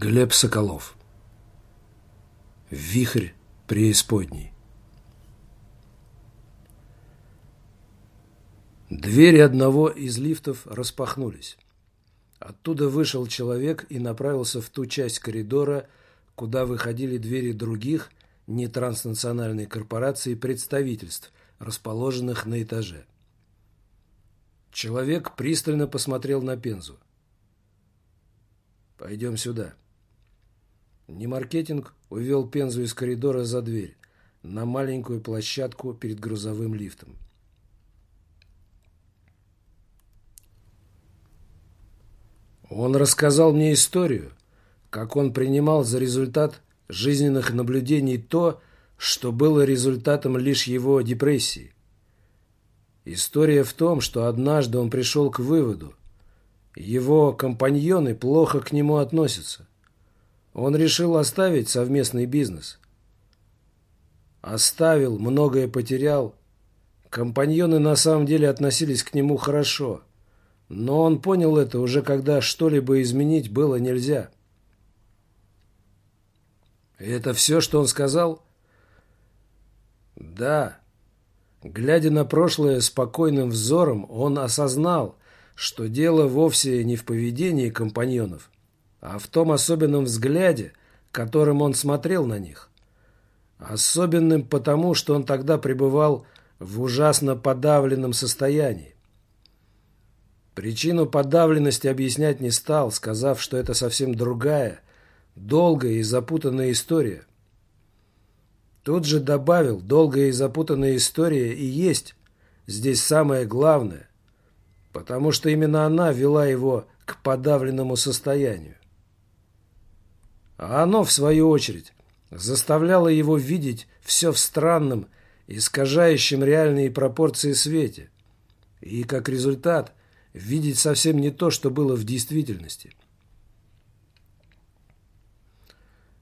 Глеб Соколов Вихрь преисподней Двери одного из лифтов распахнулись. Оттуда вышел человек и направился в ту часть коридора, куда выходили двери других нетранснациональной корпорации представительств, расположенных на этаже. Человек пристально посмотрел на Пензу. «Пойдем сюда». Немаркетинг увел Пензу из коридора за дверь, на маленькую площадку перед грузовым лифтом. Он рассказал мне историю, как он принимал за результат жизненных наблюдений то, что было результатом лишь его депрессии. История в том, что однажды он пришел к выводу, его компаньоны плохо к нему относятся. Он решил оставить совместный бизнес. Оставил, многое потерял. Компаньоны на самом деле относились к нему хорошо. Но он понял это уже когда что-либо изменить было нельзя. это все, что он сказал? Да. Глядя на прошлое спокойным взором, он осознал, что дело вовсе не в поведении компаньонов, а в том особенном взгляде, которым он смотрел на них. Особенным потому, что он тогда пребывал в ужасно подавленном состоянии. Причину подавленности объяснять не стал, сказав, что это совсем другая, долгая и запутанная история. Тут же добавил, долгая и запутанная история и есть здесь самое главное, потому что именно она вела его к подавленному состоянию. А оно, в свою очередь, заставляло его видеть все в странном, искажающем реальные пропорции свете, и, как результат, видеть совсем не то, что было в действительности.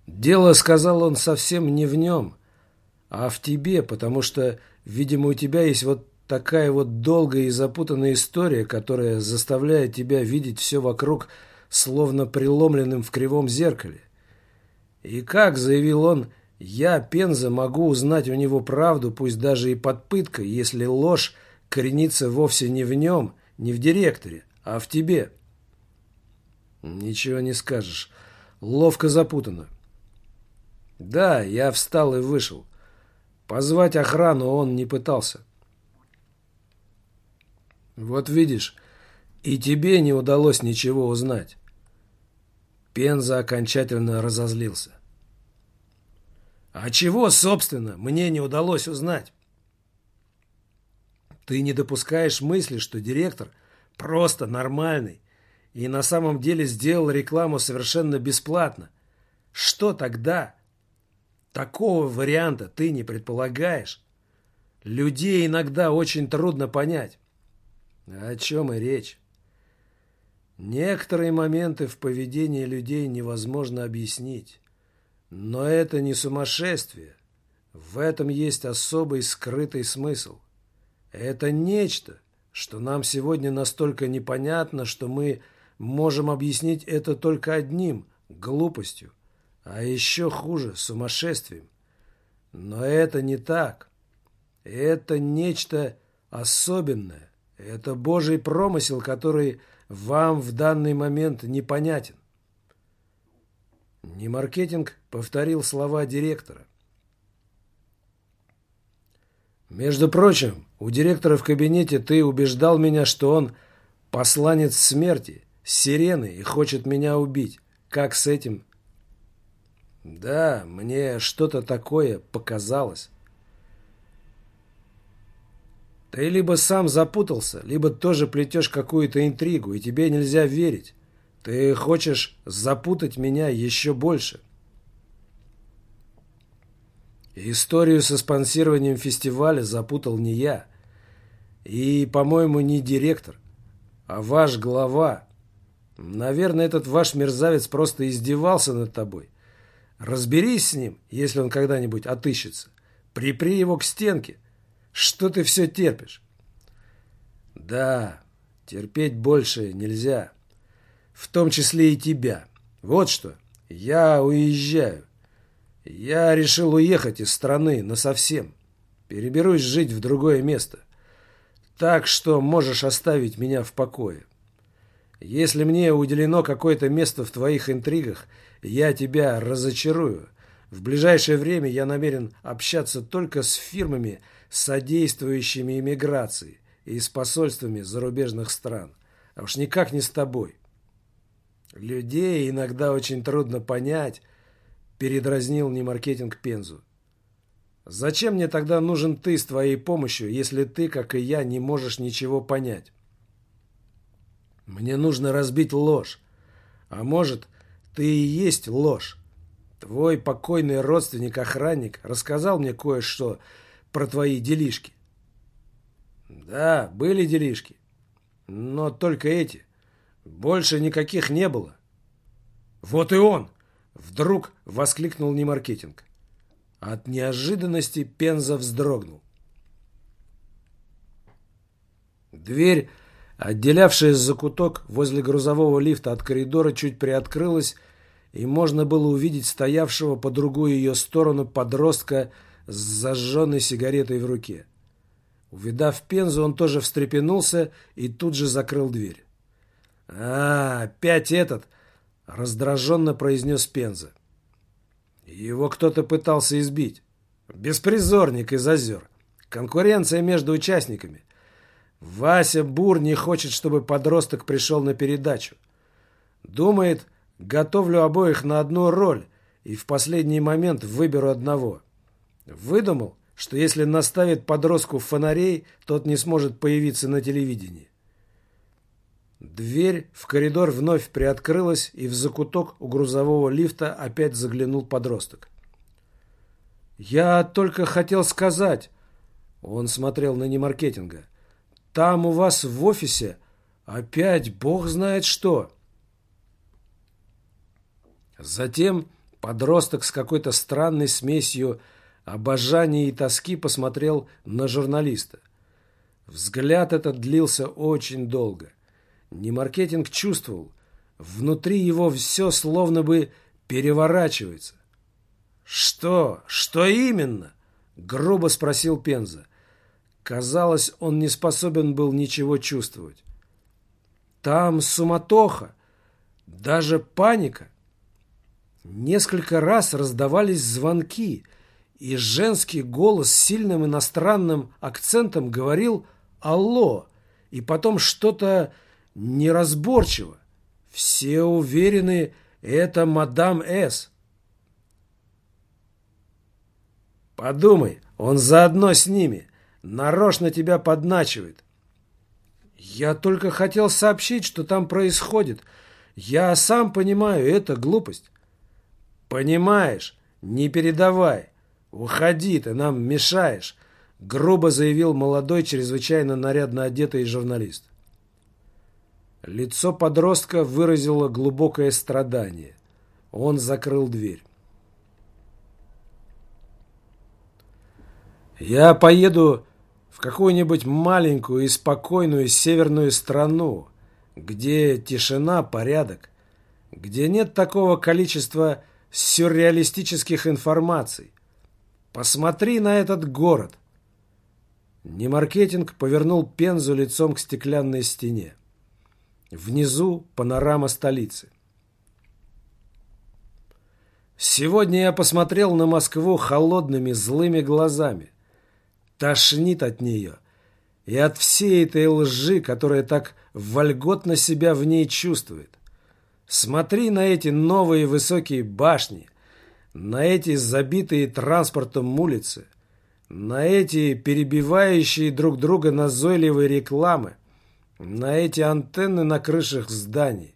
Дело, сказал он, совсем не в нем, а в тебе, потому что, видимо, у тебя есть вот такая вот долгая и запутанная история, которая заставляет тебя видеть все вокруг словно преломленным в кривом зеркале. И как, заявил он, я, Пенза, могу узнать у него правду, пусть даже и под пыткой, если ложь коренится вовсе не в нем, не в директоре, а в тебе. Ничего не скажешь. Ловко запутано. Да, я встал и вышел. Позвать охрану он не пытался. Вот видишь, и тебе не удалось ничего узнать. Пенза окончательно разозлился. А чего, собственно, мне не удалось узнать? Ты не допускаешь мысли, что директор просто нормальный и на самом деле сделал рекламу совершенно бесплатно. Что тогда? Такого варианта ты не предполагаешь. Людей иногда очень трудно понять. О чем и речь? Некоторые моменты в поведении людей невозможно объяснить. Но это не сумасшествие. В этом есть особый скрытый смысл. Это нечто, что нам сегодня настолько непонятно, что мы можем объяснить это только одним – глупостью, а еще хуже – сумасшествием. Но это не так. Это нечто особенное, это Божий промысел, который вам в данный момент непонятен. Не маркетинг повторил слова директора. Между прочим, у директора в кабинете ты убеждал меня, что он посланец смерти, сирены и хочет меня убить. Как с этим? Да, мне что-то такое показалось. Ты либо сам запутался, либо тоже плетешь какую-то интригу, и тебе нельзя верить. Ты хочешь запутать меня еще больше. Историю со спонсированием фестиваля запутал не я. И, по-моему, не директор, а ваш глава. Наверное, этот ваш мерзавец просто издевался над тобой. Разберись с ним, если он когда-нибудь отыщется. Припри его к стенке. Что ты все терпишь? Да, терпеть больше нельзя. В том числе и тебя. Вот что. Я уезжаю. Я решил уехать из страны насовсем. Переберусь жить в другое место. Так что можешь оставить меня в покое. Если мне уделено какое-то место в твоих интригах, я тебя разочарую. В ближайшее время я намерен общаться только с фирмами, содействующими иммиграции и с посольствами зарубежных стран. А уж никак не с тобой. Людей иногда очень трудно понять, передразнил Немаркетинг Пензу. Зачем мне тогда нужен ты с твоей помощью, если ты, как и я, не можешь ничего понять? Мне нужно разбить ложь. А может, ты и есть ложь. Твой покойный родственник-охранник рассказал мне кое-что про твои делишки. Да, были делишки. Но только эти. Больше никаких не было. Вот и он! Вдруг воскликнул Немаркетинг. От неожиданности Пенза вздрогнул. Дверь, отделявшая закуток возле грузового лифта от коридора, чуть приоткрылась, и можно было увидеть стоявшего по другую ее сторону подростка с зажженной сигаретой в руке. Увидав Пензу, он тоже встрепенулся и тут же закрыл дверь. «А, опять этот!» — раздраженно произнес Пенза. Его кто-то пытался избить. Беспризорник из озер. Конкуренция между участниками. Вася Бур не хочет, чтобы подросток пришел на передачу. Думает, готовлю обоих на одну роль и в последний момент выберу одного. Выдумал, что если наставит подростку фонарей, тот не сможет появиться на телевидении. Дверь в коридор вновь приоткрылась, и в закуток у грузового лифта опять заглянул подросток. «Я только хотел сказать...» Он смотрел на немаркетинга. «Там у вас в офисе опять бог знает что!» Затем подросток с какой-то странной смесью обожания и тоски посмотрел на журналиста. Взгляд этот длился очень долго. Немаркетинг чувствовал, внутри его все словно бы переворачивается. «Что? Что именно?» — грубо спросил Пенза. Казалось, он не способен был ничего чувствовать. «Там суматоха, даже паника». Несколько раз раздавались звонки, и женский голос с сильным иностранным акцентом говорил «Алло!» и потом что-то неразборчиво. Все уверены, это мадам С. Подумай, он заодно с ними, нарочно тебя подначивает. Я только хотел сообщить, что там происходит. Я сам понимаю, это глупость. Понимаешь, не передавай. Уходи, ты нам мешаешь, грубо заявил молодой, чрезвычайно нарядно одетый журналист. Лицо подростка выразило глубокое страдание. Он закрыл дверь. «Я поеду в какую-нибудь маленькую и спокойную северную страну, где тишина, порядок, где нет такого количества сюрреалистических информаций. Посмотри на этот город!» Немаркетинг повернул Пензу лицом к стеклянной стене. Внизу панорама столицы. Сегодня я посмотрел на Москву холодными злыми глазами. Тошнит от нее и от всей этой лжи, которая так вольготно себя в ней чувствует. Смотри на эти новые высокие башни, на эти забитые транспортом улицы, на эти перебивающие друг друга назойливые рекламы, на эти антенны на крышах зданий.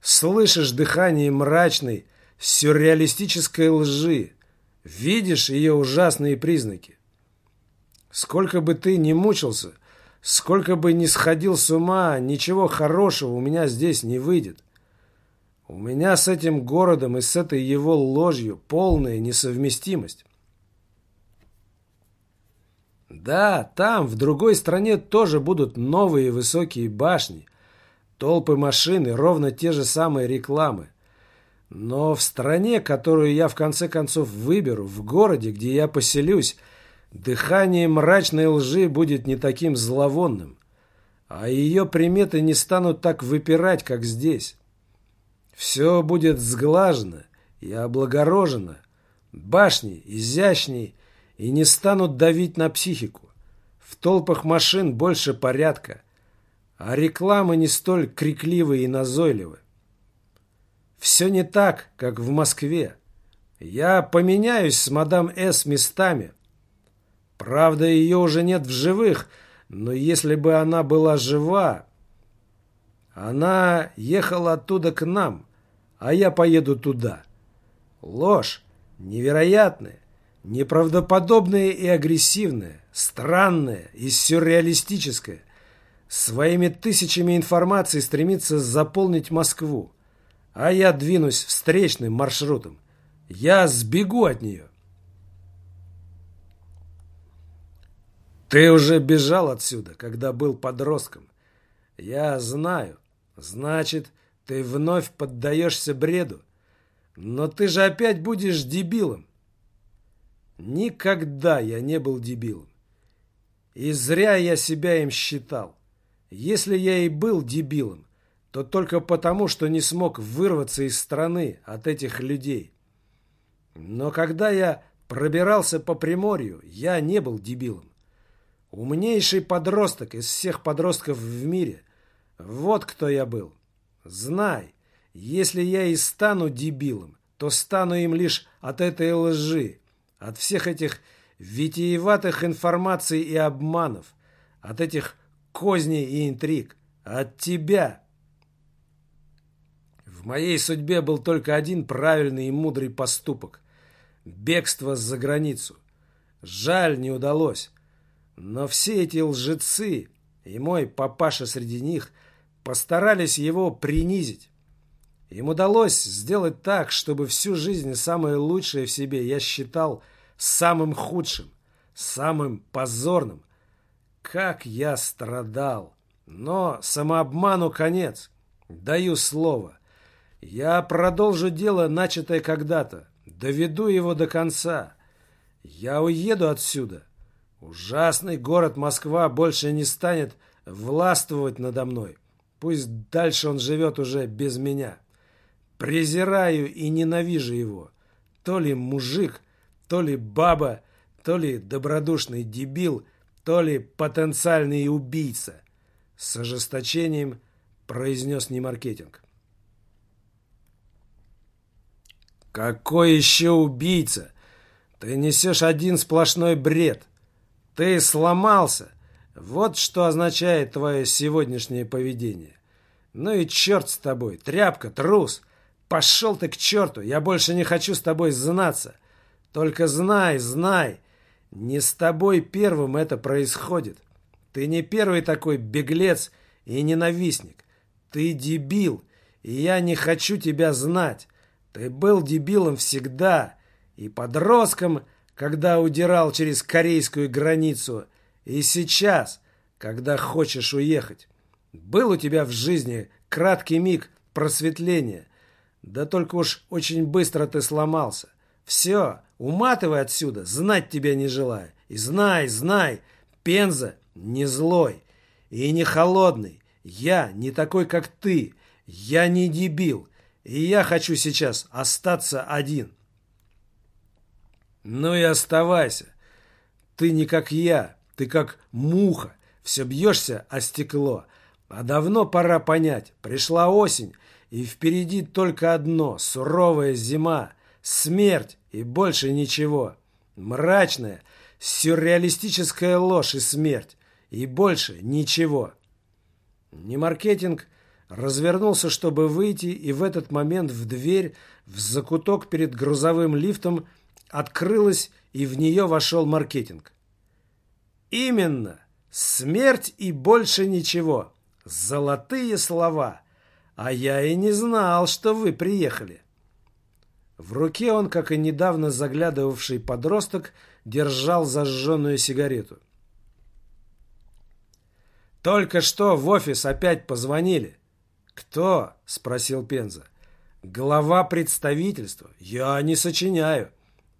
Слышишь дыхание мрачной, сюрреалистической лжи. Видишь ее ужасные признаки. Сколько бы ты ни мучился, сколько бы ни сходил с ума, ничего хорошего у меня здесь не выйдет. У меня с этим городом и с этой его ложью полная несовместимость. Да, там, в другой стране, тоже будут новые высокие башни, толпы машин и ровно те же самые рекламы. Но в стране, которую я в конце концов выберу, в городе, где я поселюсь, дыхание мрачной лжи будет не таким зловонным, а ее приметы не станут так выпирать, как здесь. Все будет сглажено и облагорожено, башни изящней и не станут давить на психику. В толпах машин больше порядка, а рекламы не столь крикливы и назойливы. Все не так, как в Москве. Я поменяюсь с мадам С местами. Правда, ее уже нет в живых, но если бы она была жива... Она ехала оттуда к нам, а я поеду туда. Ложь, невероятная, неправдоподобная и агрессивная, странная и сюрреалистическая, своими тысячами информации стремится заполнить Москву а я двинусь встречным маршрутом. Я сбегу от нее. Ты уже бежал отсюда, когда был подростком. Я знаю. Значит, ты вновь поддаешься бреду. Но ты же опять будешь дебилом. Никогда я не был дебилом. И зря я себя им считал. Если я и был дебилом, то только потому, что не смог вырваться из страны от этих людей. Но когда я пробирался по Приморью, я не был дебилом. Умнейший подросток из всех подростков в мире. Вот кто я был. Знай, если я и стану дебилом, то стану им лишь от этой лжи, от всех этих витиеватых информаций и обманов, от этих козней и интриг, от тебя, в моей судьбе был только один правильный и мудрый поступок – бегство за границу. Жаль, не удалось. Но все эти лжецы, и мой папаша среди них, постарались его принизить. Им удалось сделать так, чтобы всю жизнь самое лучшее в себе я считал самым худшим, самым позорным. Как я страдал! Но самообману конец. Даю слово. Я продолжу дело, начатое когда-то. Доведу его до конца. Я уеду отсюда. Ужасный город Москва больше не станет властвовать надо мной. Пусть дальше он живет уже без меня. Презираю и ненавижу его. То ли мужик, то ли баба, то ли добродушный дебил, то ли потенциальный убийца. С ожесточением произнес Немаркетинг. «Какой еще убийца? Ты несешь один сплошной бред. Ты сломался. Вот что означает твое сегодняшнее поведение. Ну и черт с тобой, тряпка, трус. Пошел ты к черту, я больше не хочу с тобой знаться. Только знай, знай, не с тобой первым это происходит. Ты не первый такой беглец и ненавистник. Ты дебил, и я не хочу тебя знать. Ты был дебилом всегда, и подростком, когда удирал через корейскую границу, и сейчас, когда хочешь уехать. Был у тебя в жизни краткий миг просветления, да только уж очень быстро ты сломался. Все, уматывай отсюда, знать тебя не желаю. И знай, знай, Пенза не злой и не холодный. Я не такой, как ты. Я не дебил. И я хочу сейчас остаться один. Ну и оставайся. Ты не как я, ты как муха. Все бьешься о стекло. А давно пора понять. Пришла осень, и впереди только одно – суровая зима, смерть и больше ничего. Мрачная, сюрреалистическая ложь и смерть. И больше ничего. Не маркетинг – развернулся, чтобы выйти, и в этот момент в дверь, в закуток перед грузовым лифтом, открылась, и в нее вошел маркетинг. «Именно! Смерть и больше ничего! Золотые слова! А я и не знал, что вы приехали!» В руке он, как и недавно заглядывавший подросток, держал зажженную сигарету. «Только что в офис опять позвонили. «Кто?» – спросил Пенза. Глава представительства. Я не сочиняю.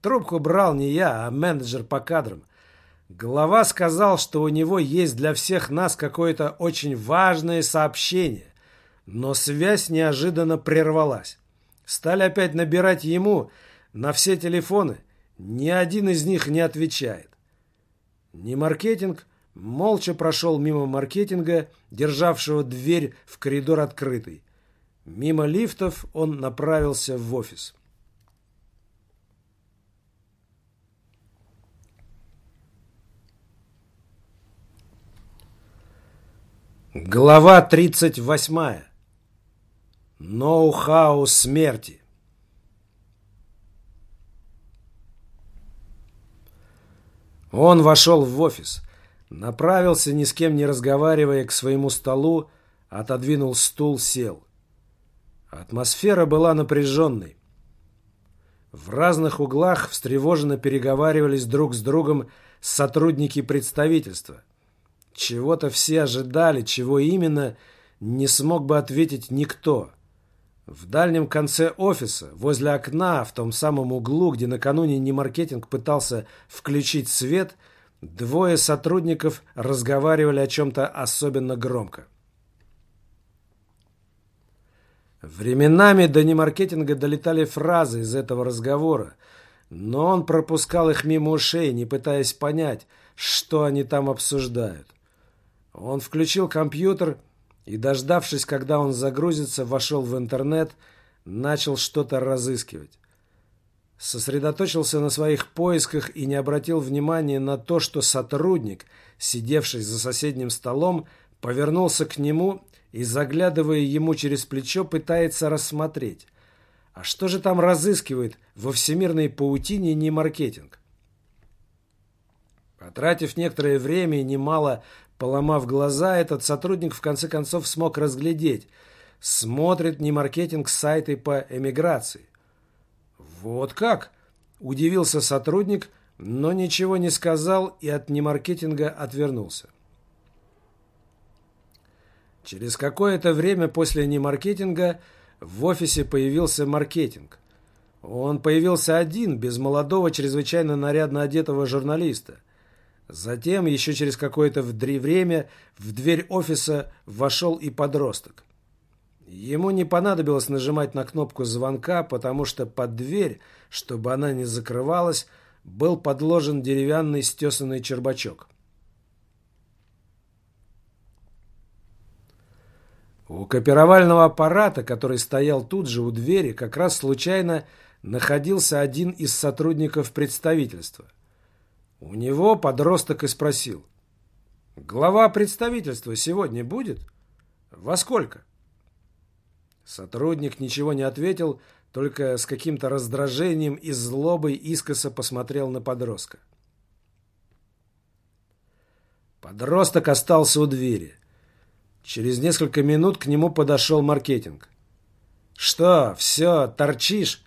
Трубку брал не я, а менеджер по кадрам. Глава сказал, что у него есть для всех нас какое-то очень важное сообщение. Но связь неожиданно прервалась. Стали опять набирать ему на все телефоны. Ни один из них не отвечает. Не маркетинг молча прошел мимо маркетинга, державшего дверь в коридор открытой. Мимо лифтов он направился в офис. Глава 38. Ноу-хау смерти. Он вошел в офис, направился, ни с кем не разговаривая, к своему столу, отодвинул стул, сел. Атмосфера была напряженной. В разных углах встревоженно переговаривались друг с другом сотрудники представительства. Чего-то все ожидали, чего именно, не смог бы ответить никто. В дальнем конце офиса, возле окна, в том самом углу, где накануне Немаркетинг пытался включить свет, двое сотрудников разговаривали о чем-то особенно громко. Временами до немаркетинга долетали фразы из этого разговора, но он пропускал их мимо ушей, не пытаясь понять, что они там обсуждают. Он включил компьютер и, дождавшись, когда он загрузится, вошел в интернет, начал что-то разыскивать. Сосредоточился на своих поисках и не обратил внимания на то, что сотрудник, сидевший за соседним столом, повернулся к нему и, заглядывая ему через плечо, пытается рассмотреть. А что же там разыскивает во всемирной паутине не маркетинг? Потратив некоторое время и немало Поломав глаза, этот сотрудник в конце концов смог разглядеть. Смотрит не маркетинг сайты по эмиграции. «Вот как?» – удивился сотрудник, но ничего не сказал и от немаркетинга отвернулся. Через какое-то время после немаркетинга в офисе появился маркетинг. Он появился один, без молодого, чрезвычайно нарядно одетого журналиста – Затем, еще через какое-то время, в дверь офиса вошел и подросток. Ему не понадобилось нажимать на кнопку звонка, потому что под дверь, чтобы она не закрывалась, был подложен деревянный стесанный чербачок. У копировального аппарата, который стоял тут же у двери, как раз случайно находился один из сотрудников представительства – у него подросток и спросил. «Глава представительства сегодня будет? Во сколько?» Сотрудник ничего не ответил, только с каким-то раздражением и злобой искоса посмотрел на подростка. Подросток остался у двери. Через несколько минут к нему подошел маркетинг. «Что, все, торчишь?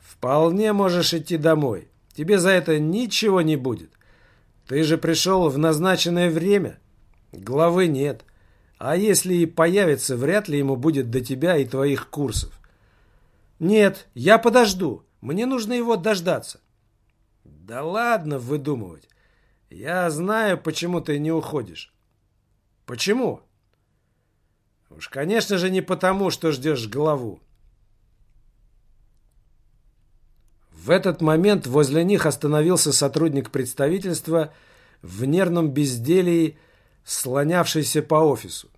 Вполне можешь идти домой. Тебе за это ничего не будет. Ты же пришел в назначенное время. Главы нет. А если и появится, вряд ли ему будет до тебя и твоих курсов. Нет, я подожду. Мне нужно его дождаться. Да ладно выдумывать. Я знаю, почему ты не уходишь. Почему? Уж, конечно же, не потому, что ждешь главу. В этот момент возле них остановился сотрудник представительства в нервном безделии, слонявшийся по офису.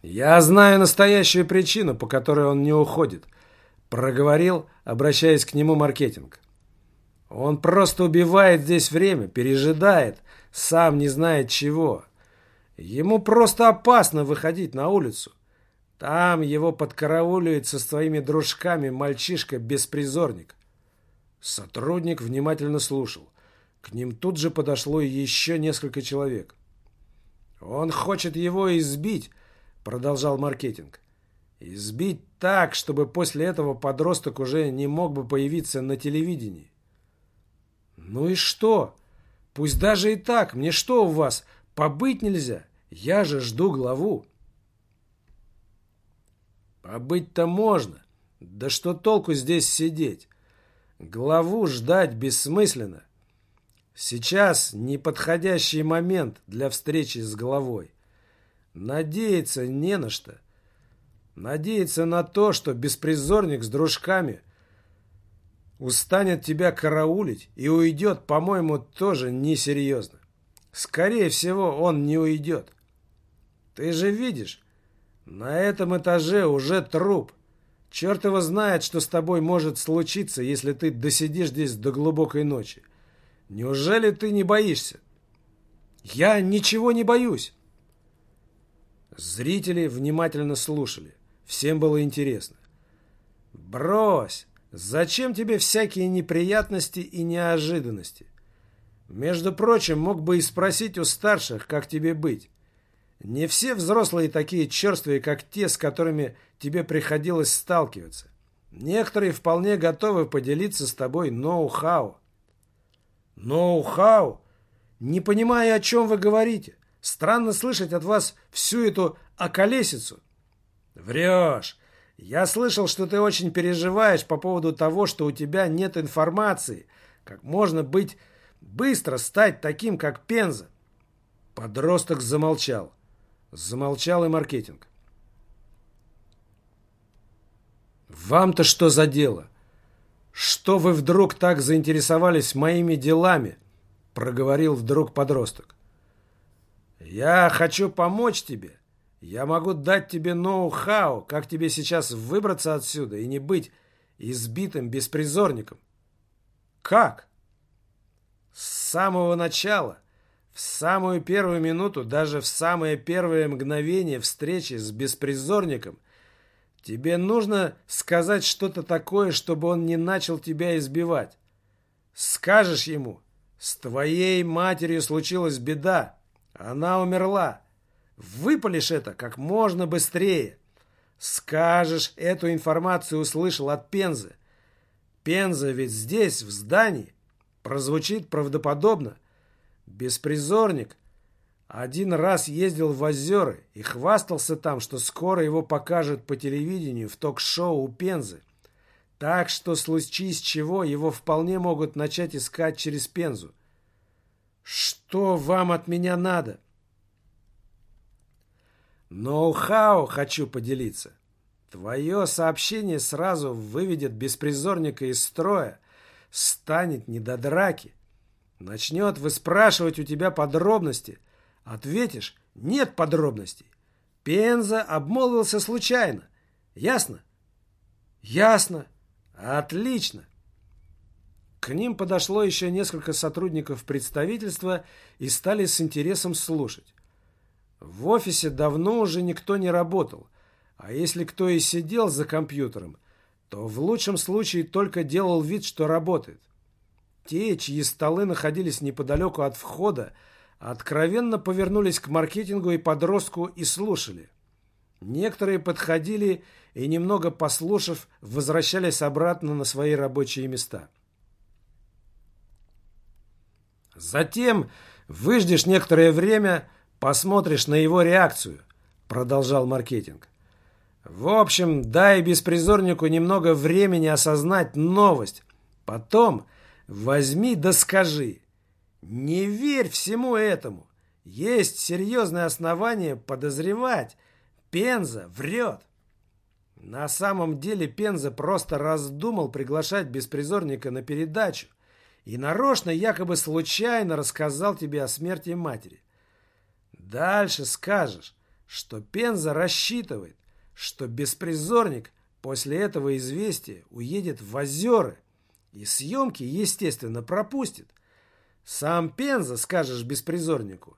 «Я знаю настоящую причину, по которой он не уходит», — проговорил, обращаясь к нему маркетинг. «Он просто убивает здесь время, пережидает, сам не знает чего. Ему просто опасно выходить на улицу. Там его подкарауливает со своими дружками мальчишка-беспризорник. Сотрудник внимательно слушал. К ним тут же подошло еще несколько человек. «Он хочет его избить», — продолжал маркетинг. «Избить так, чтобы после этого подросток уже не мог бы появиться на телевидении». «Ну и что? Пусть даже и так. Мне что у вас, побыть нельзя? Я же жду главу». А быть-то можно. Да что толку здесь сидеть? Главу ждать бессмысленно. Сейчас неподходящий момент для встречи с главой. Надеяться не на что. Надеяться на то, что беспризорник с дружками устанет тебя караулить и уйдет, по-моему, тоже несерьезно. Скорее всего, он не уйдет. Ты же видишь, на этом этаже уже труп. Черт его знает, что с тобой может случиться, если ты досидишь здесь до глубокой ночи. Неужели ты не боишься? Я ничего не боюсь. Зрители внимательно слушали. Всем было интересно. Брось! Зачем тебе всякие неприятности и неожиданности? Между прочим, мог бы и спросить у старших, как тебе быть. Не все взрослые такие черствые, как те, с которыми тебе приходилось сталкиваться. Некоторые вполне готовы поделиться с тобой ноу-хау. Ноу-хау? Не понимаю, о чем вы говорите. Странно слышать от вас всю эту околесицу. Врешь. Я слышал, что ты очень переживаешь по поводу того, что у тебя нет информации. Как можно быть быстро стать таким, как Пенза? Подросток замолчал. Замолчал и маркетинг. Вам-то что за дело? «Что вы вдруг так заинтересовались моими делами?» — проговорил вдруг подросток. «Я хочу помочь тебе. Я могу дать тебе ноу-хау, как тебе сейчас выбраться отсюда и не быть избитым беспризорником». «Как?» «С самого начала, в самую первую минуту, даже в самое первое мгновение встречи с беспризорником — Тебе нужно сказать что-то такое, чтобы он не начал тебя избивать. Скажешь ему, с твоей матерью случилась беда, она умерла. Выпалишь это как можно быстрее. Скажешь, эту информацию услышал от Пензы. Пенза ведь здесь, в здании. Прозвучит правдоподобно. Беспризорник – один раз ездил в озера и хвастался там, что скоро его покажут по телевидению в ток-шоу у Пензы. Так что, случись чего, его вполне могут начать искать через Пензу. Что вам от меня надо? Ноу-хау хочу поделиться. Твое сообщение сразу выведет беспризорника из строя, станет не до драки. Начнет выспрашивать у тебя подробности – Ответишь, нет подробностей. Пенза обмолвился случайно. Ясно? Ясно. Отлично. К ним подошло еще несколько сотрудников представительства и стали с интересом слушать. В офисе давно уже никто не работал, а если кто и сидел за компьютером, то в лучшем случае только делал вид, что работает. Те, чьи столы находились неподалеку от входа, откровенно повернулись к маркетингу и подростку и слушали. Некоторые подходили и, немного послушав, возвращались обратно на свои рабочие места. Затем выждешь некоторое время, посмотришь на его реакцию, продолжал маркетинг. В общем, дай беспризорнику немного времени осознать новость. Потом возьми да скажи – не верь всему этому. Есть серьезное основание подозревать. Пенза врет. На самом деле Пенза просто раздумал приглашать беспризорника на передачу и нарочно, якобы случайно рассказал тебе о смерти матери. Дальше скажешь, что Пенза рассчитывает, что беспризорник после этого известия уедет в озера и съемки, естественно, пропустит. Сам Пенза, скажешь беспризорнику,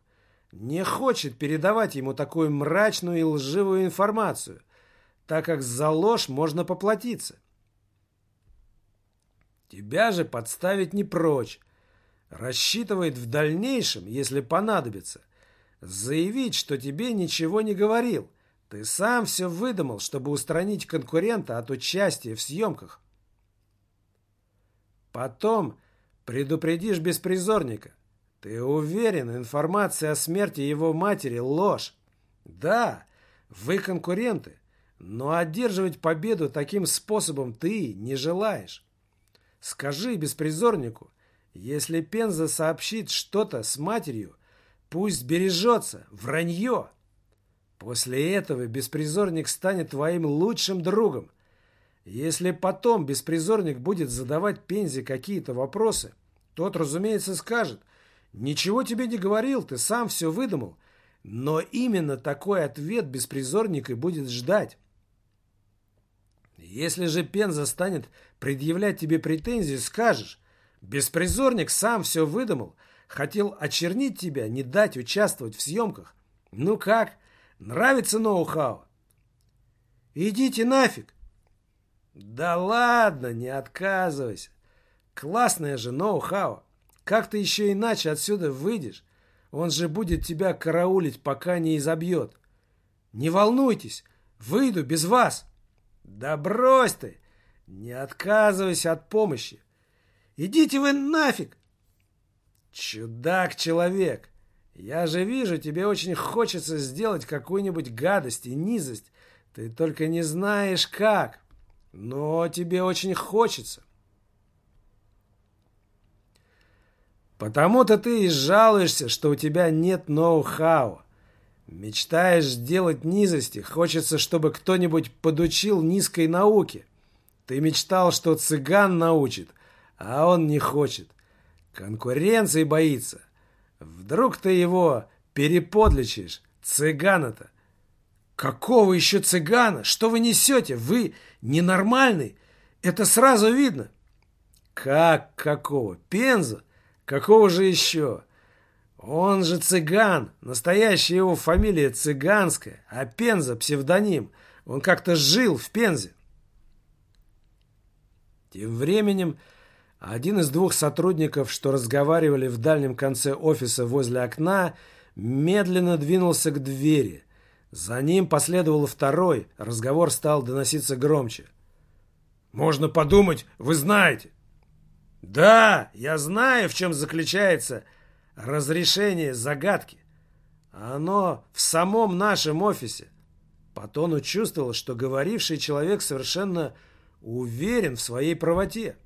не хочет передавать ему такую мрачную и лживую информацию, так как за ложь можно поплатиться. Тебя же подставить не прочь. Рассчитывает в дальнейшем, если понадобится, заявить, что тебе ничего не говорил. Ты сам все выдумал, чтобы устранить конкурента от участия в съемках. Потом Предупредишь беспризорника. Ты уверен, информация о смерти его матери – ложь. Да, вы конкуренты. Но одерживать победу таким способом ты не желаешь. Скажи беспризорнику, если Пенза сообщит что-то с матерью, пусть бережется, вранье. После этого беспризорник станет твоим лучшим другом. Если потом беспризорник будет задавать Пензе какие-то вопросы, тот, разумеется, скажет, «Ничего тебе не говорил, ты сам все выдумал». Но именно такой ответ беспризорник и будет ждать. Если же Пенза станет предъявлять тебе претензии, скажешь, беспризорник сам все выдумал, хотел очернить тебя, не дать участвовать в съемках. Ну как, нравится ноу-хау? Идите нафиг. Да ладно, не отказывайся. Классное же ноу-хау. Как ты еще иначе отсюда выйдешь? Он же будет тебя караулить, пока не изобьет. Не волнуйтесь, выйду без вас. Да брось ты, не отказывайся от помощи. Идите вы нафиг. Чудак-человек, я же вижу, тебе очень хочется сделать какую-нибудь гадость и низость. Ты только не знаешь как, но тебе очень хочется. Потому-то ты и жалуешься, что у тебя нет ноу-хау. Мечтаешь сделать низости, хочется, чтобы кто-нибудь подучил низкой науке. Ты мечтал, что цыган научит, а он не хочет. Конкуренции боится. Вдруг ты его переподлечишь, цыгана-то. Какого еще цыгана? Что вы несете? Вы ненормальный. Это сразу видно. Как какого? Пенза? Какого же еще? Он же цыган. Настоящая его фамилия цыганская, а Пенза псевдоним. Он как-то жил в Пензе. Тем временем один из двух сотрудников, что разговаривали в дальнем конце офиса возле окна, медленно двинулся к двери. За ним последовал второй, разговор стал доноситься громче. «Можно подумать, вы знаете!» Да, я знаю, в чем заключается разрешение загадки. Оно в самом нашем офисе. По тону чувствовал, что говоривший человек совершенно уверен в своей правоте.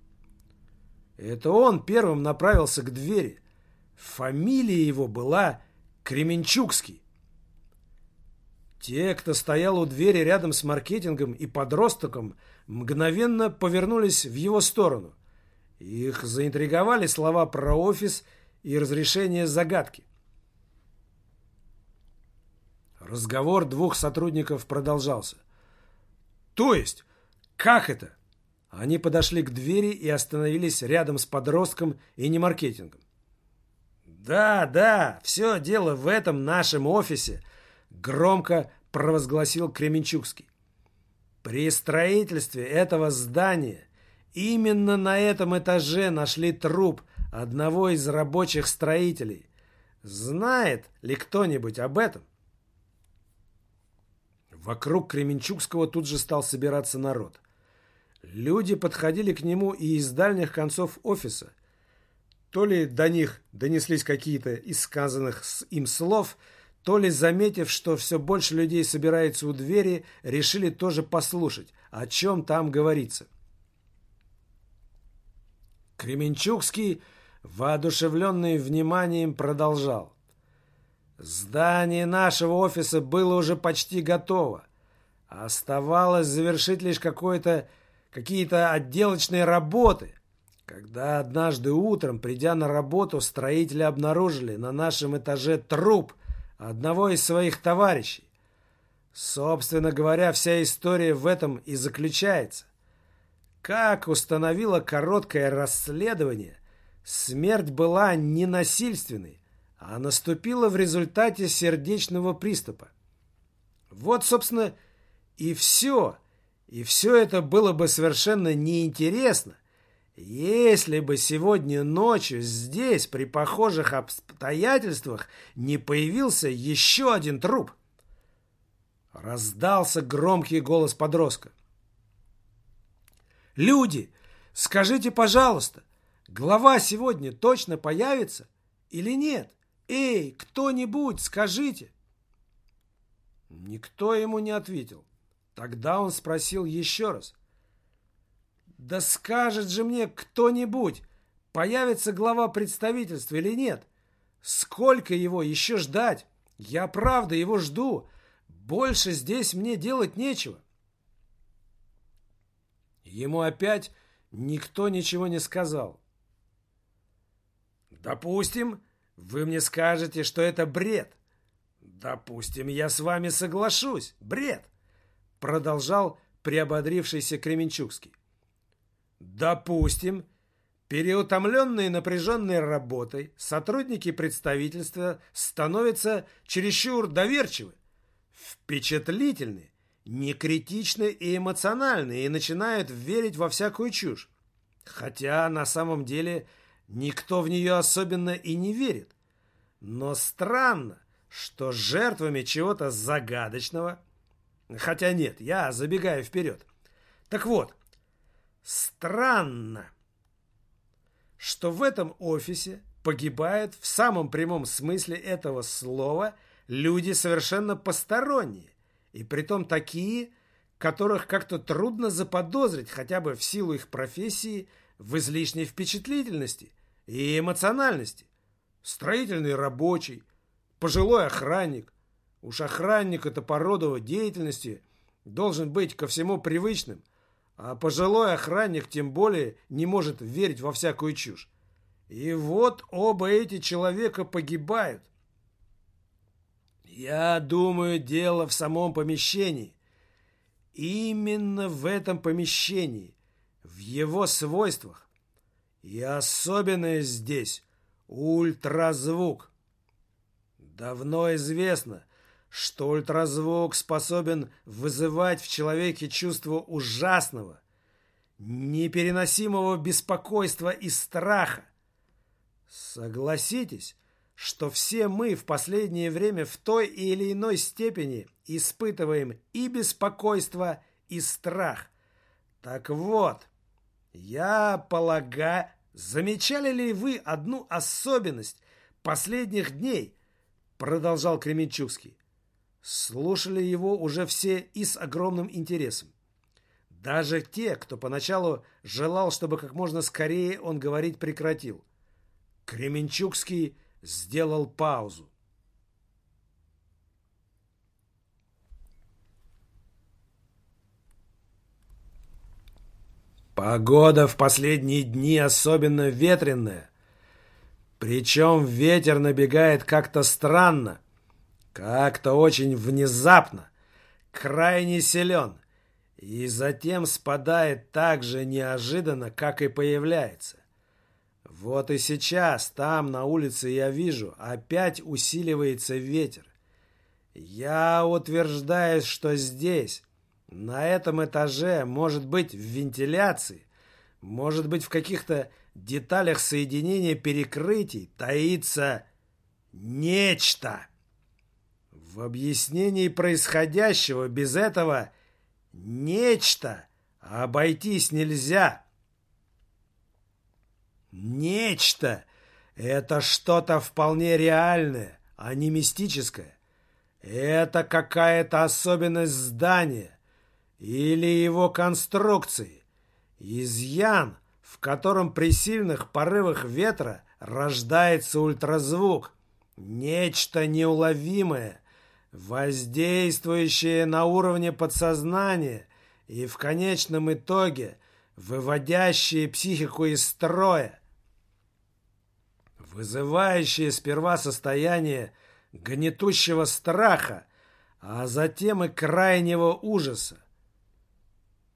Это он первым направился к двери. Фамилия его была Кременчугский. Те, кто стоял у двери рядом с маркетингом и подростком, мгновенно повернулись в его сторону – их заинтриговали слова про офис и разрешение загадки. Разговор двух сотрудников продолжался. «То есть? Как это?» Они подошли к двери и остановились рядом с подростком и не маркетингом. «Да, да, все дело в этом нашем офисе», — громко провозгласил Кременчугский. «При строительстве этого здания Именно на этом этаже нашли труп одного из рабочих строителей. Знает ли кто-нибудь об этом? Вокруг Кременчугского тут же стал собираться народ. Люди подходили к нему и из дальних концов офиса. То ли до них донеслись какие-то из сказанных им слов, то ли, заметив, что все больше людей собирается у двери, решили тоже послушать, о чем там говорится. Кременчугский, воодушевленный вниманием, продолжал. Здание нашего офиса было уже почти готово. Оставалось завершить лишь какие-то отделочные работы. Когда однажды утром, придя на работу, строители обнаружили на нашем этаже труп одного из своих товарищей. Собственно говоря, вся история в этом и заключается. Как установило короткое расследование, смерть была не насильственной, а наступила в результате сердечного приступа. Вот, собственно, и все. И все это было бы совершенно неинтересно, если бы сегодня ночью здесь, при похожих обстоятельствах, не появился еще один труп. Раздался громкий голос подростка. Люди, скажите, пожалуйста, глава сегодня точно появится или нет? Эй, кто-нибудь, скажите. Никто ему не ответил. Тогда он спросил еще раз. «Да скажет же мне кто-нибудь, появится глава представительства или нет? Сколько его еще ждать? Я правда его жду. Больше здесь мне делать нечего». Ему опять никто ничего не сказал. «Допустим, вы мне скажете, что это бред. Допустим, я с вами соглашусь. Бред!» Продолжал приободрившийся Кременчугский. «Допустим, переутомленные напряженной работой сотрудники представительства становятся чересчур доверчивы, впечатлительны, некритичны и эмоциональны и начинают верить во всякую чушь. Хотя на самом деле никто в нее особенно и не верит. Но странно, что жертвами чего-то загадочного... Хотя нет, я забегаю вперед. Так вот, странно, что в этом офисе погибают в самом прямом смысле этого слова люди совершенно посторонние, и притом такие, которых как-то трудно заподозрить хотя бы в силу их профессии в излишней впечатлительности и эмоциональности. Строительный рабочий, пожилой охранник. Уж охранник это по роду деятельности должен быть ко всему привычным, а пожилой охранник тем более не может верить во всякую чушь. И вот оба эти человека погибают. Я думаю, дело в самом помещении. Именно в этом помещении, в его свойствах. И особенное здесь ультразвук. Давно известно, что ультразвук способен вызывать в человеке чувство ужасного, непереносимого беспокойства и страха. Согласитесь, что все мы в последнее время в той или иной степени испытываем и беспокойство, и страх. Так вот, я полагаю, замечали ли вы одну особенность последних дней, продолжал Кременчугский. Слушали его уже все и с огромным интересом. Даже те, кто поначалу желал, чтобы как можно скорее он говорить прекратил. Кременчугский сделал паузу. Погода в последние дни особенно ветреная. Причем ветер набегает как-то странно, как-то очень внезапно, крайне силен, и затем спадает так же неожиданно, как и появляется. Вот и сейчас там, на улице, я вижу, опять усиливается ветер. Я утверждаю, что здесь, на этом этаже, может быть в вентиляции, может быть в каких-то деталях соединения перекрытий таится нечто. В объяснении происходящего без этого нечто обойтись нельзя. Нечто — это что-то вполне реальное, а не мистическое. Это какая-то особенность здания или его конструкции, изъян, в котором при сильных порывах ветра рождается ультразвук, нечто неуловимое, воздействующее на уровне подсознания и в конечном итоге выводящее психику из строя вызывающее сперва состояние гнетущего страха, а затем и крайнего ужаса.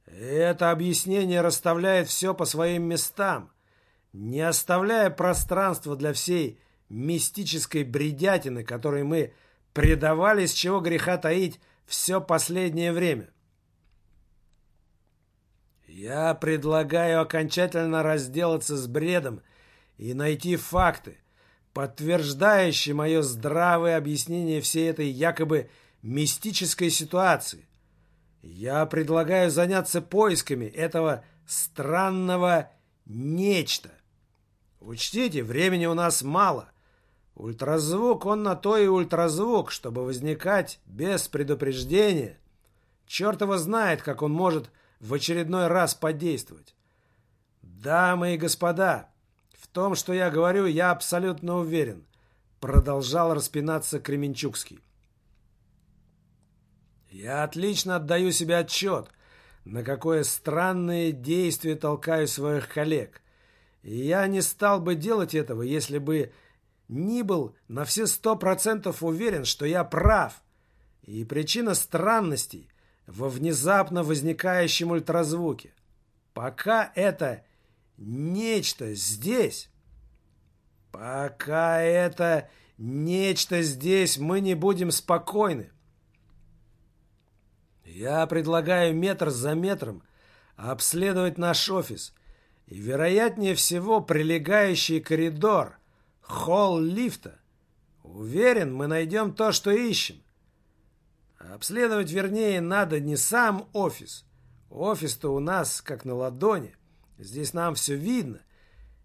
Это объяснение расставляет все по своим местам, не оставляя пространства для всей мистической бредятины, которой мы предавались, чего греха таить, все последнее время. Я предлагаю окончательно разделаться с бредом и найти факты, подтверждающие мое здравое объяснение всей этой якобы мистической ситуации. Я предлагаю заняться поисками этого странного нечто. Учтите, времени у нас мало. Ультразвук, он на то и ультразвук, чтобы возникать без предупреждения. Черт его знает, как он может в очередной раз подействовать. Дамы и господа, в том, что я говорю, я абсолютно уверен. Продолжал распинаться Кременчугский. Я отлично отдаю себе отчет, на какое странное действие толкаю своих коллег. И я не стал бы делать этого, если бы не был на все сто процентов уверен, что я прав. И причина странностей во внезапно возникающем ультразвуке. Пока это нечто здесь, пока это нечто здесь, мы не будем спокойны. Я предлагаю метр за метром обследовать наш офис и, вероятнее всего, прилегающий коридор, холл лифта. Уверен, мы найдем то, что ищем. Обследовать, вернее, надо не сам офис. Офис-то у нас как на ладони. Здесь нам все видно.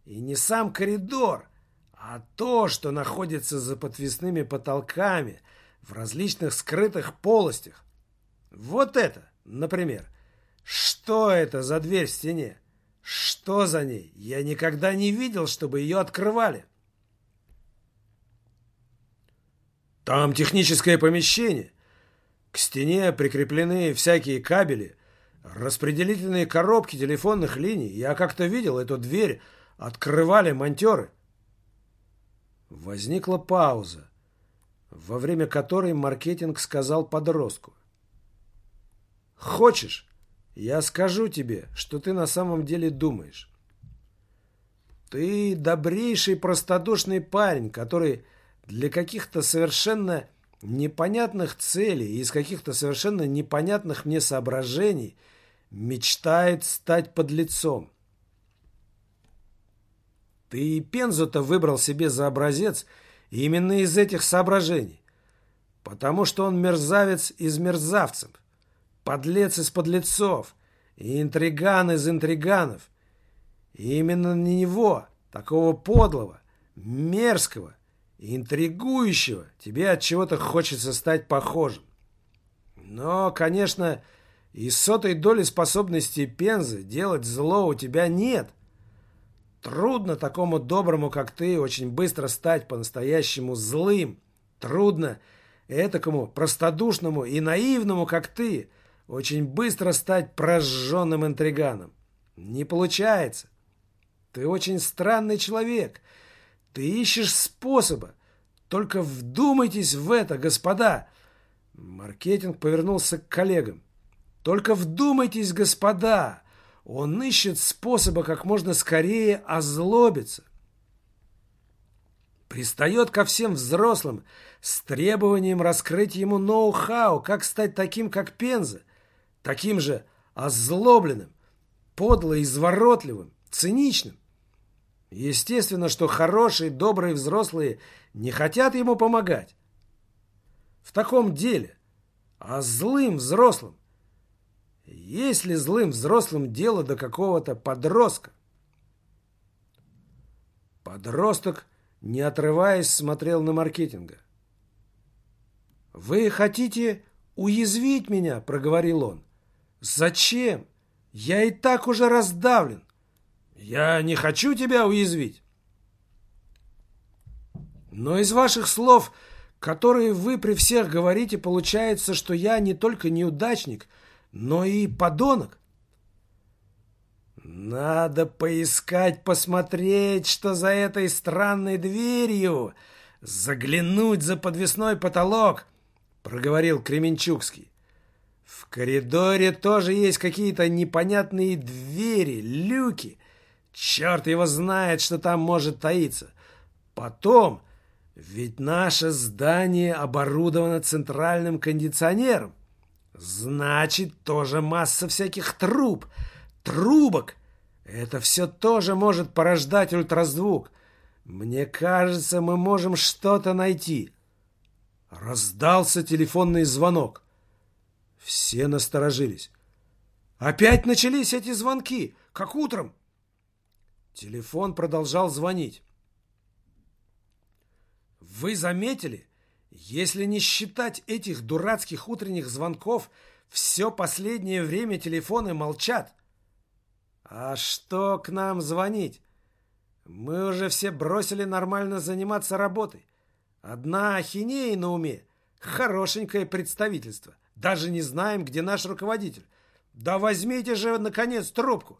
И не сам коридор, а то, что находится за подвесными потолками в различных скрытых полостях. Вот это, например. Что это за дверь в стене? Что за ней? Я никогда не видел, чтобы ее открывали. Там техническое помещение. К стене прикреплены всякие кабели, распределительные коробки телефонных линий. Я как-то видел эту дверь, открывали монтеры. Возникла пауза, во время которой маркетинг сказал подростку. «Хочешь, я скажу тебе, что ты на самом деле думаешь. Ты добрейший простодушный парень, который для каких-то совершенно непонятных целей и из каких-то совершенно непонятных мне соображений мечтает стать подлецом. Ты и Пензу-то выбрал себе за образец именно из этих соображений, потому что он мерзавец из мерзавцев, подлец из подлецов и интриган из интриганов. И именно на него, такого подлого, мерзкого, интригующего, тебе от чего-то хочется стать похожим. Но, конечно, и сотой доли способности Пензы делать зло у тебя нет. Трудно такому доброму, как ты, очень быстро стать по-настоящему злым. Трудно этакому простодушному и наивному, как ты, очень быстро стать прожженным интриганом. Не получается. Ты очень странный человек — ты ищешь способа. Только вдумайтесь в это, господа. Маркетинг повернулся к коллегам. Только вдумайтесь, господа. Он ищет способа как можно скорее озлобиться. Пристает ко всем взрослым с требованием раскрыть ему ноу-хау, как стать таким, как Пенза, таким же озлобленным, подло изворотливым, циничным. Естественно, что хорошие, добрые взрослые не хотят ему помогать. В таком деле. А злым взрослым? Есть ли злым взрослым дело до какого-то подростка? Подросток, не отрываясь, смотрел на маркетинга. «Вы хотите уязвить меня?» – проговорил он. «Зачем? Я и так уже раздавлен. Я не хочу тебя уязвить. Но из ваших слов, которые вы при всех говорите, получается, что я не только неудачник, но и подонок. Надо поискать, посмотреть, что за этой странной дверью, заглянуть за подвесной потолок, проговорил Кременчугский. В коридоре тоже есть какие-то непонятные двери, люки, Черт его знает, что там может таиться. Потом, ведь наше здание оборудовано центральным кондиционером. Значит, тоже масса всяких труб, трубок. Это все тоже может порождать ультразвук. Мне кажется, мы можем что-то найти. Раздался телефонный звонок. Все насторожились. Опять начались эти звонки, как утром. Телефон продолжал звонить. Вы заметили, если не считать этих дурацких утренних звонков, Все последнее время телефоны молчат. А что к нам звонить? Мы уже все бросили нормально заниматься работой. Одна ахинея на уме. Хорошенькое представительство. Даже не знаем, где наш руководитель. Да возьмите же, наконец, трубку.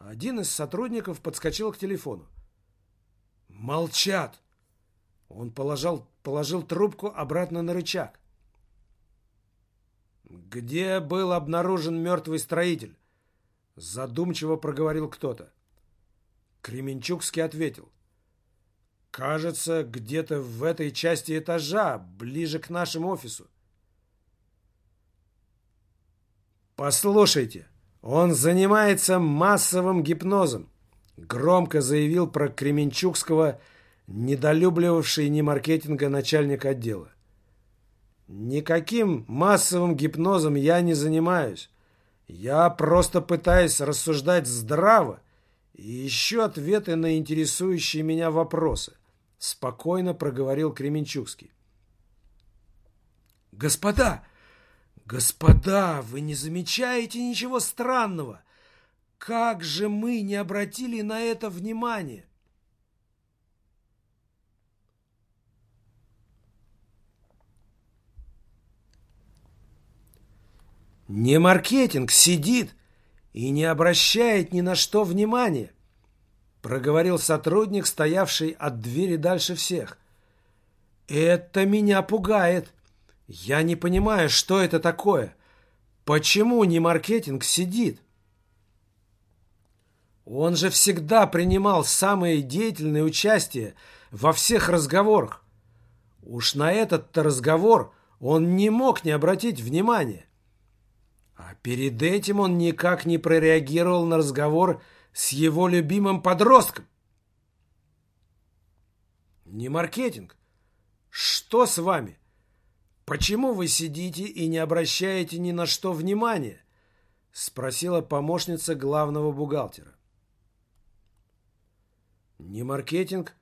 Один из сотрудников подскочил к телефону. Молчат. Он положил, положил трубку обратно на рычаг. «Где был обнаружен мертвый строитель?» Задумчиво проговорил кто-то. Кременчугский ответил. «Кажется, где-то в этой части этажа, ближе к нашему офису». «Послушайте, он занимается массовым гипнозом», громко заявил про Кременчугского, недолюбливавший ни маркетинга начальник отдела. «Никаким массовым гипнозом я не занимаюсь. Я просто пытаюсь рассуждать здраво и ищу ответы на интересующие меня вопросы», спокойно проговорил Кременчугский. «Господа!» «Господа, вы не замечаете ничего странного? Как же мы не обратили на это внимание?» Не маркетинг сидит и не обращает ни на что внимания, проговорил сотрудник, стоявший от двери дальше всех. Это меня пугает. Я не понимаю, что это такое. Почему не маркетинг сидит? Он же всегда принимал самое деятельное участие во всех разговорах. Уж на этот-то разговор он не мог не обратить внимания. А перед этим он никак не прореагировал на разговор с его любимым подростком. Не маркетинг. Что с вами? «Почему вы сидите и не обращаете ни на что внимания?» — спросила помощница главного бухгалтера. Не маркетинг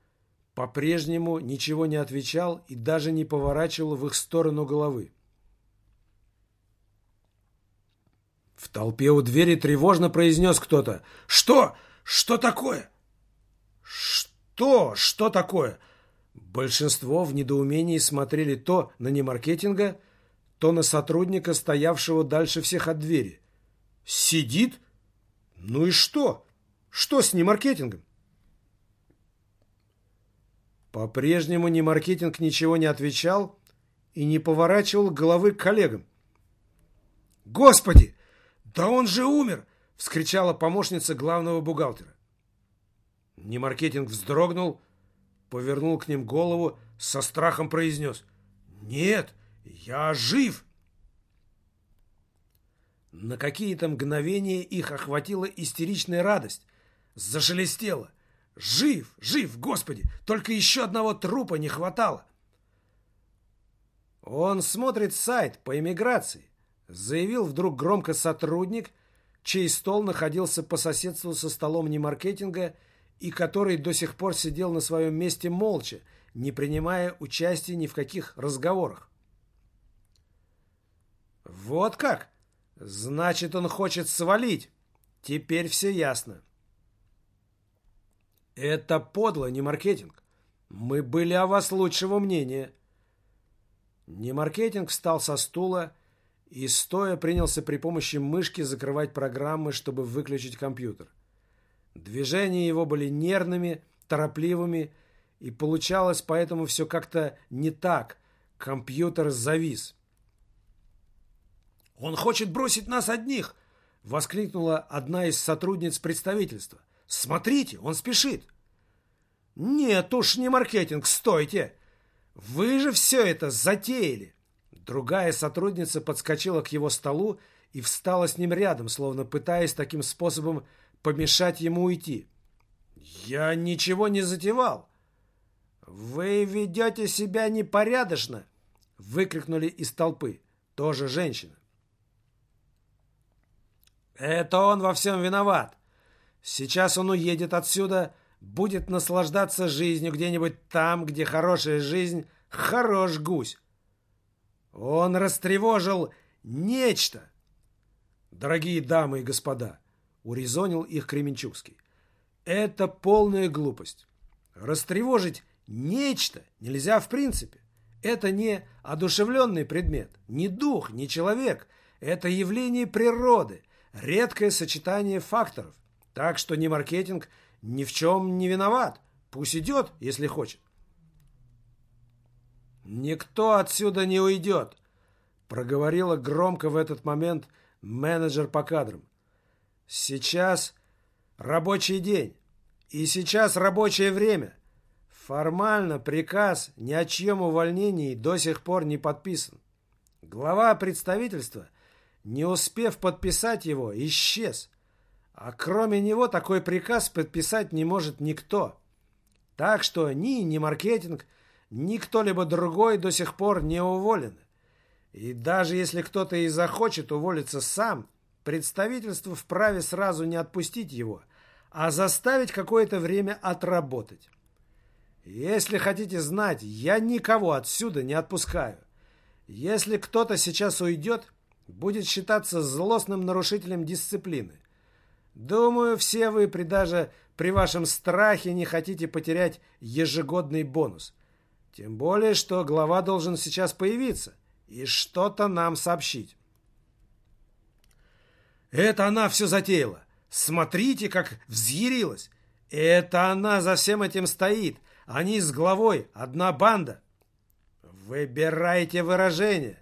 по-прежнему ничего не отвечал и даже не поворачивал в их сторону головы. В толпе у двери тревожно произнес кто-то. «Что? Что такое?» «Что? Что такое?» Большинство в недоумении смотрели то на немаркетинга, то на сотрудника, стоявшего дальше всех от двери. «Сидит? Ну и что? Что с немаркетингом?» По-прежнему немаркетинг ничего не отвечал и не поворачивал головы к коллегам. «Господи! Да он же умер!» — вскричала помощница главного бухгалтера. Немаркетинг вздрогнул, повернул к ним голову, со страхом произнес «Нет, я жив!» На какие-то мгновения их охватила истеричная радость. Зашелестело. «Жив! Жив! Господи! Только еще одного трупа не хватало!» «Он смотрит сайт по иммиграции», заявил вдруг громко сотрудник, чей стол находился по соседству со столом немаркетинга и который до сих пор сидел на своем месте молча, не принимая участия ни в каких разговорах. «Вот как? Значит, он хочет свалить. Теперь все ясно». «Это подло, не маркетинг. Мы были о вас лучшего мнения». Не маркетинг встал со стула и, стоя, принялся при помощи мышки закрывать программы, чтобы выключить компьютер. Движения его были нервными, торопливыми, и получалось поэтому все как-то не так. Компьютер завис. «Он хочет бросить нас одних!» — воскликнула одна из сотрудниц представительства. «Смотрите, он спешит!» «Нет уж, не маркетинг, стойте! Вы же все это затеяли!» Другая сотрудница подскочила к его столу и встала с ним рядом, словно пытаясь таким способом помешать ему уйти. «Я ничего не затевал!» «Вы ведете себя непорядочно!» выкрикнули из толпы. Тоже женщина. «Это он во всем виноват. Сейчас он уедет отсюда, будет наслаждаться жизнью где-нибудь там, где хорошая жизнь, хорош гусь. Он растревожил нечто. Дорогие дамы и господа, урезонил их Кременчугский. Это полная глупость. Растревожить нечто нельзя в принципе. Это не одушевленный предмет, не дух, не человек. Это явление природы, редкое сочетание факторов. Так что ни маркетинг ни в чем не виноват. Пусть идет, если хочет. «Никто отсюда не уйдет», — проговорила громко в этот момент менеджер по кадрам. «Сейчас рабочий день, и сейчас рабочее время. Формально приказ ни о чьем увольнении до сих пор не подписан. Глава представительства, не успев подписать его, исчез. А кроме него такой приказ подписать не может никто. Так что ни, ни маркетинг, ни кто-либо другой до сих пор не уволены. И даже если кто-то и захочет уволиться сам, представительство вправе сразу не отпустить его, а заставить какое-то время отработать. Если хотите знать, я никого отсюда не отпускаю. Если кто-то сейчас уйдет, будет считаться злостным нарушителем дисциплины. Думаю, все вы при даже при вашем страхе не хотите потерять ежегодный бонус. Тем более, что глава должен сейчас появиться и что-то нам сообщить. Это она все затеяла. Смотрите, как взъярилась. Это она за всем этим стоит. Они с главой одна банда. Выбирайте выражение.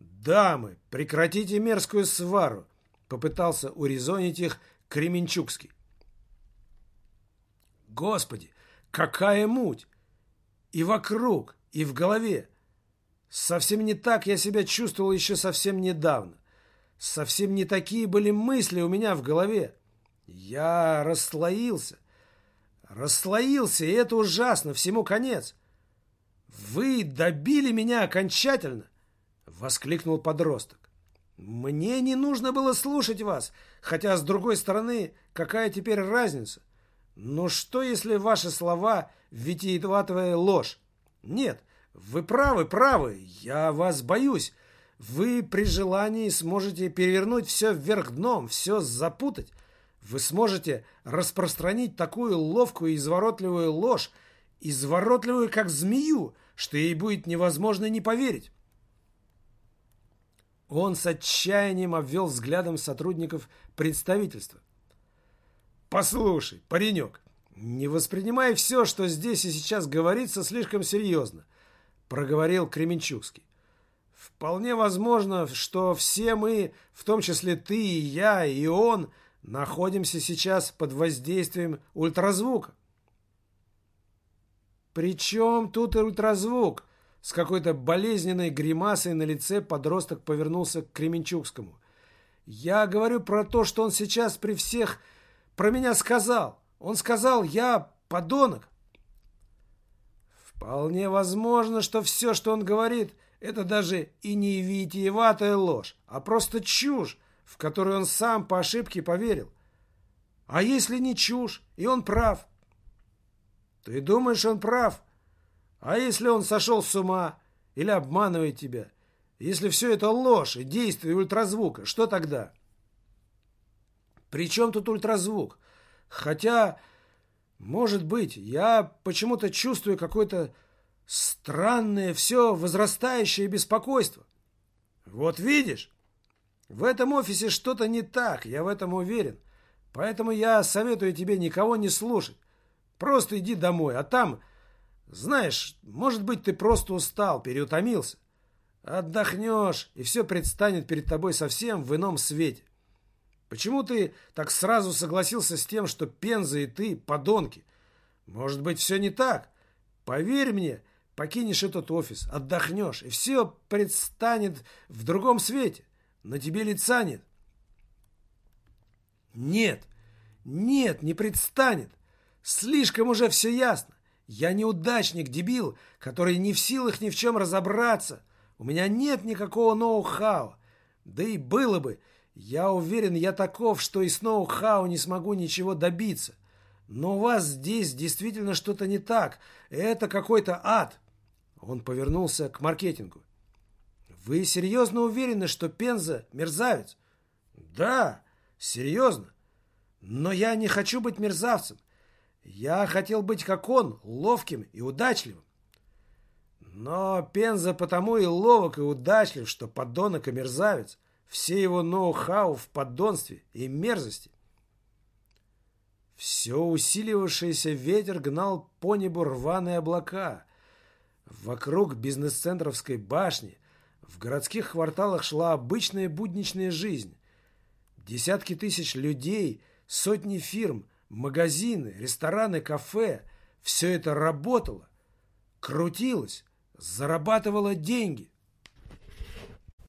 Дамы, прекратите мерзкую свару. Попытался урезонить их Кременчугский. Господи, какая муть! И вокруг, и в голове. Совсем не так я себя чувствовал еще совсем недавно. Совсем не такие были мысли у меня в голове. Я расслоился. Расслоился, и это ужасно, всему конец. «Вы добили меня окончательно!» — воскликнул подросток. «Мне не нужно было слушать вас, хотя, с другой стороны, какая теперь разница? Но что, если ваши слова — витиеватая ложь? Нет, вы правы, правы, я вас боюсь. Вы при желании сможете перевернуть все вверх дном, все запутать. Вы сможете распространить такую ловкую и изворотливую ложь, изворотливую, как змею, что ей будет невозможно не поверить. Он с отчаянием обвел взглядом сотрудников представительства. «Послушай, паренек, не воспринимай все, что здесь и сейчас говорится, слишком серьезно», проговорил Кременчугский. «Вполне возможно, что все мы, в том числе ты и я, и он, находимся сейчас под воздействием ультразвука». «При чем тут ультразвук?» С какой-то болезненной гримасой на лице подросток повернулся к Кременчугскому. «Я говорю про то, что он сейчас при всех про меня сказал. Он сказал, я подонок». «Вполне возможно, что все, что он говорит, это даже и не витиеватая ложь, а просто чушь, в которую он сам по ошибке поверил. А если не чушь, и он прав?» «Ты думаешь, он прав?» А если он сошел с ума или обманывает тебя? Если все это ложь и действие ультразвука, что тогда? При чем тут ультразвук? Хотя, может быть, я почему-то чувствую какое-то странное, все возрастающее беспокойство. Вот видишь, в этом офисе что-то не так, я в этом уверен. Поэтому я советую тебе никого не слушать. Просто иди домой, а там знаешь, может быть, ты просто устал, переутомился. Отдохнешь, и все предстанет перед тобой совсем в ином свете. Почему ты так сразу согласился с тем, что Пенза и ты подонки? Может быть, все не так? Поверь мне, покинешь этот офис, отдохнешь, и все предстанет в другом свете. На тебе лица нет. Нет, нет, не предстанет. Слишком уже все ясно. Я неудачник, дебил, который не в силах ни в чем разобраться. У меня нет никакого ноу-хау. Да и было бы. Я уверен, я таков, что и с ноу-хау не смогу ничего добиться. Но у вас здесь действительно что-то не так. Это какой-то ад. Он повернулся к маркетингу. Вы серьезно уверены, что Пенза мерзавец? Да, серьезно. Но я не хочу быть мерзавцем. Я хотел быть как он, ловким и удачливым. Но Пенза потому и ловок и удачлив, что подонок и мерзавец. Все его ноу-хау в поддонстве и мерзости. Все усиливавшийся ветер гнал по небу рваные облака. Вокруг бизнес-центровской башни в городских кварталах шла обычная будничная жизнь. Десятки тысяч людей, сотни фирм, магазины, рестораны, кафе – все это работало, крутилось, зарабатывало деньги.